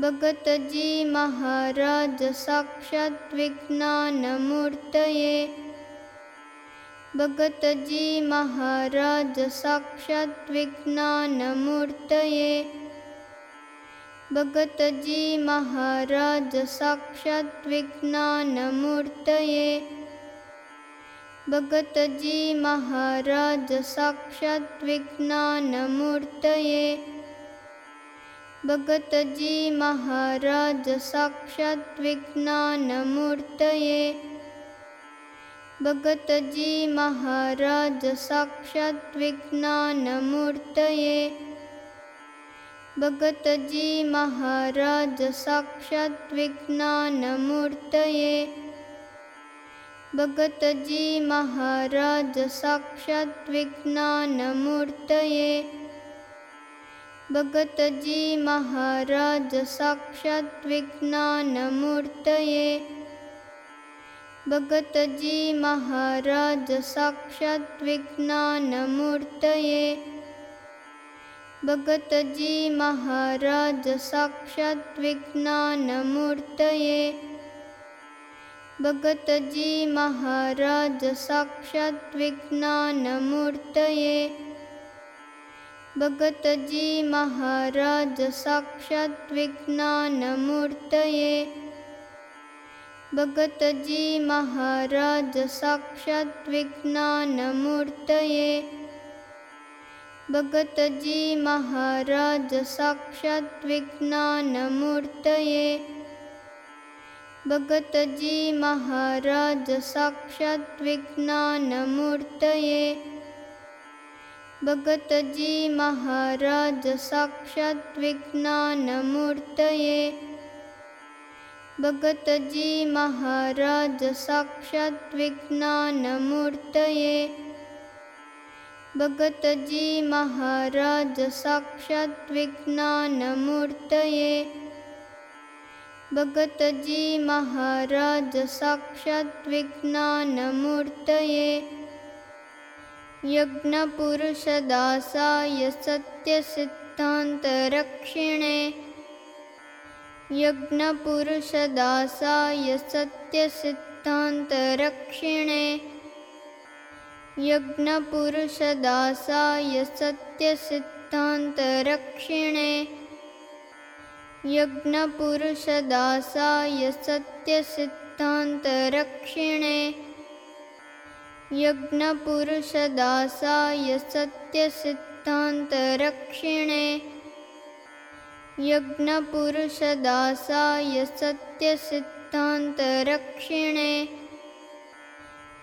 भगतजी महाराज साक्षात् विज्ञानमूर्तये भगतजी महाराज साक्षात् विज्ञानमूर्तये भगतजी महाराज साक्षात् विज्ञानमूर्तये भगतजी महाराज साक्षात् विज्ञानमूर्तये साक्षात् महाराज साक्षात् विज्ञानमूर्तये साक्षात् विज्ञानमूर्तये भगतजी महाराज साक्षात् विज्ञानमूर्तये भगतजी महाराज साक्षात् विज्ञानमूर्तये भगतजी महाराज साक्षात् विज्ञानमूर्तये भगतजी महाराज साक्षात् विज्ञानमूर्तये साक्षात् विज्ञानमूर्तये यज्ञपुरुषदासाय सत्यसिद्धान्तरक्षिणे। यज्ञपुरुषदासाय सत्यसिद्धान्तरक्षिणे। यज्ञपुरुषदासाय सत्यसिद्धान्तरक्षिणे। यज्ञपुरुषदासाय सत्यसिद्धान्तरक्षिणे यज्ञपुरुषदासाय सत्यसिद्धान्तरक्षिणे। यज्ञपुरुषदासाय सत्यसिद्धान्तरक्षिणे।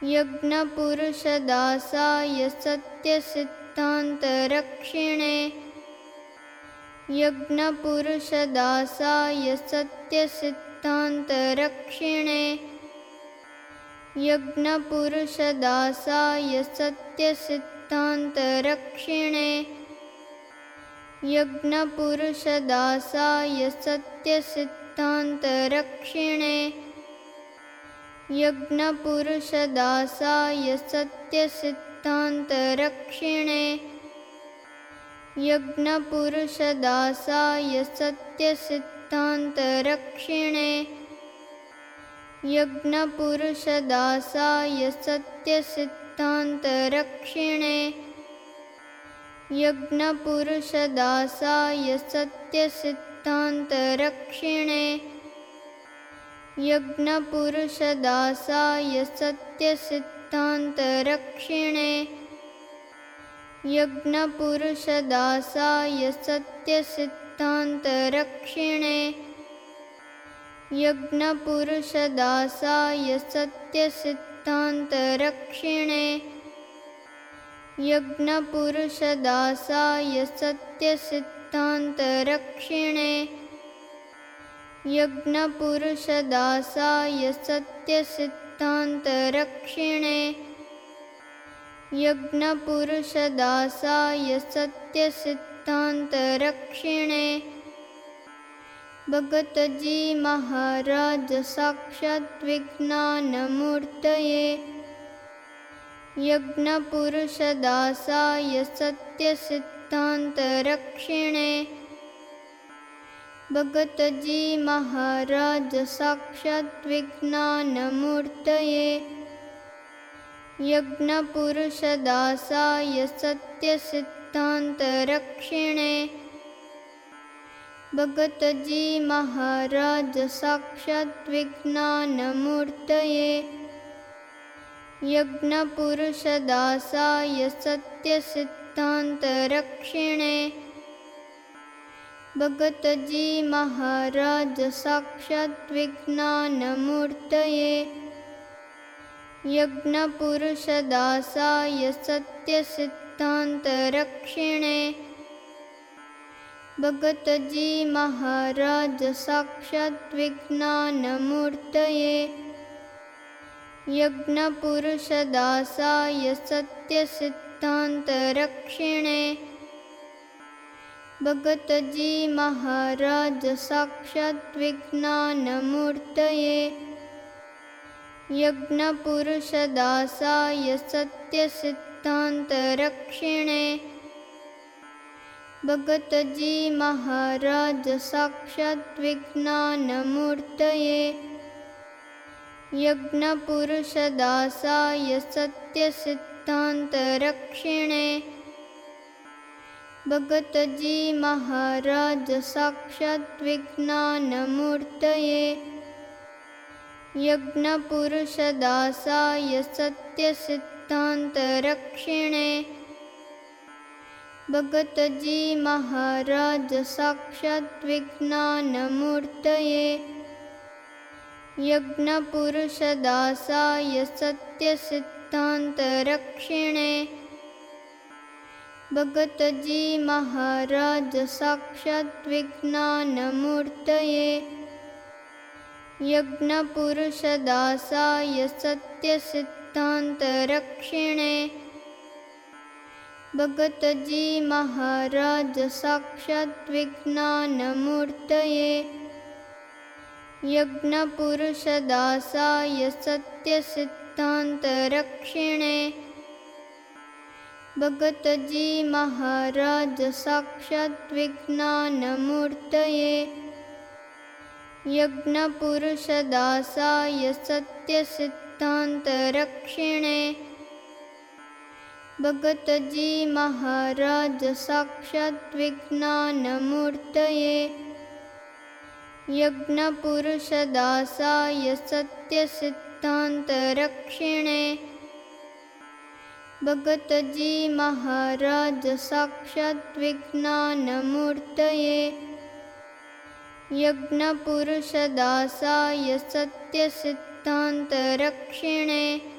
यज्ञपुरुषदासाय सत्यसिद्धान्तरक्षिणे। यज्ञपुरुषदासाय सत्यसिद्धान्तरक्षिणे यज्ञपुरुषदासाय सत्यसिद्धान्तरक्षिणे। यज्ञपुरुषदासाय सत्यसिद्धान्तरक्षिणे। यज्ञपुरुषदासाय सत्यसिद्धान्तरक्षिणे। यज्ञपुरुषदासाय सत्यसिद्धान्तरक्षिणे यज्ञपुरुषदासाय सत्यसिद्धान्तरक्षिणे। यज्ञपुरुषदासाय सत्यसिद्धान्तरक्षिणे। यज्ञपुरुषदासाय सत्यसिद्धान्तरक्षिणे। यज्ञपुरुषदासाय सत्यसिद्धान्तरक्षिणे यज्ञपुरुषदासाय सत्यसिद्धान्तरक्षिणे। यज्ञपुरुषदासाय सत्यसिद्धान्तरक्षिणे। यज्ञपुरुषदासाय सत्यसिद्धान्तरक्षिणे। यज्ञपुरुषदासाय सत्यसिद्धान्तरक्षिणे साक्षात् विज्ञानमूर्तये यज्ञपुरुषदासाय सत्यसिद्धान्तरक्षिणे। भगतजी महाराज साक्षात् विज्ञानमूर्तये यज्ञपुरुषदासाय सत्यसिद्धान्तरक्षिणे भगतजी महाराज साक्षात् विज्ञानमूर्तये यज्ञपुरुषदासाय सत्यसिद्धान्तरक्षिणे। भगतजी महाराज विज्ञानमूर्तये यज्ञपुरुषदासाय सत्यसिद्धान्तरक्षिणे साक्षात् विज्ञानमूर्तये यज्ञपुरुषदासाय सत्यसिद्धान्तरक्षिणे। भगतजी महाराज साक्षात् विज्ञानमूर्तये यज्ञपुरुषदासाय सत्यसिद्धान्तरक्षिणे भगतजी महाराज साक्षात् विज्ञानमूर्तये यज्ञपुरुषदासाय सत्यसिद्धान्तरक्षिणे। भगतजी महाराज विज्ञानमूर्तये यज्ञपुरुषदासाय सत्यसिद्धान्तरक्षिणे साक्षात् विज्ञानमूर्तये यज्ञपुरुषदासाय सत्यसिद्धान्तरक्षिणे। भगतजी महाराज साक्षात् विज्ञानमूर्तये यज्ञपुरुषदासाय सत्यसिद्धान्तरक्षिणे भगतजी महाराज साक्षात् विज्ञानमूर्तये यज्ञपुरुषदासाय सत्यसिद्धान्तरक्षिणे। भगतजी महाराज साक्षात् विज्ञानमूर्तये यज्ञपुरुषदासाय सत्यसिद्धान्तरक्षिणे भगतजी महाराज साक्षात् विज्ञानमूर्तये यज्ञपुरुषदासाय सत्यसिद्धान्तरक्षिणे। भगतजी महाराज साक्षात् विज्ञानमूर्तये यज्ञपुरुषदासाय सत्यसिद्धान्तरक्षिणे